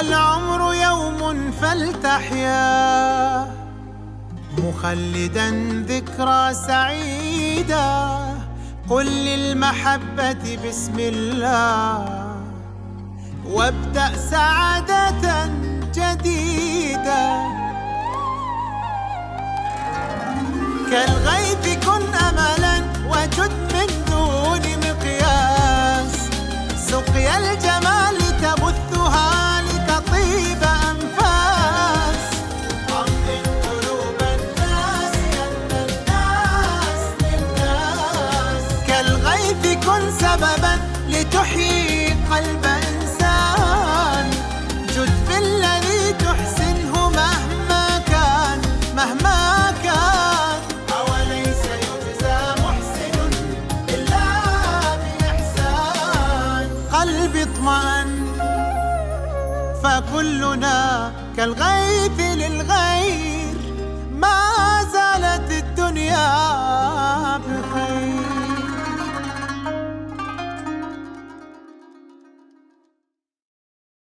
العمر يوم فلتحيا مخلدا ذكرى سعيدة قل للمحبة بسم الله وابدأ سعادة جديدة. كالغيث كن أملا وجد من دون مقياس. سقيا الجمال تبثها لتطيب أنفاس. عظم قلوب الناس أن الناس للناس. كالغيث كن سببا لتحيي قلب قلبي اطمأن. فكلنا كالغيث للغير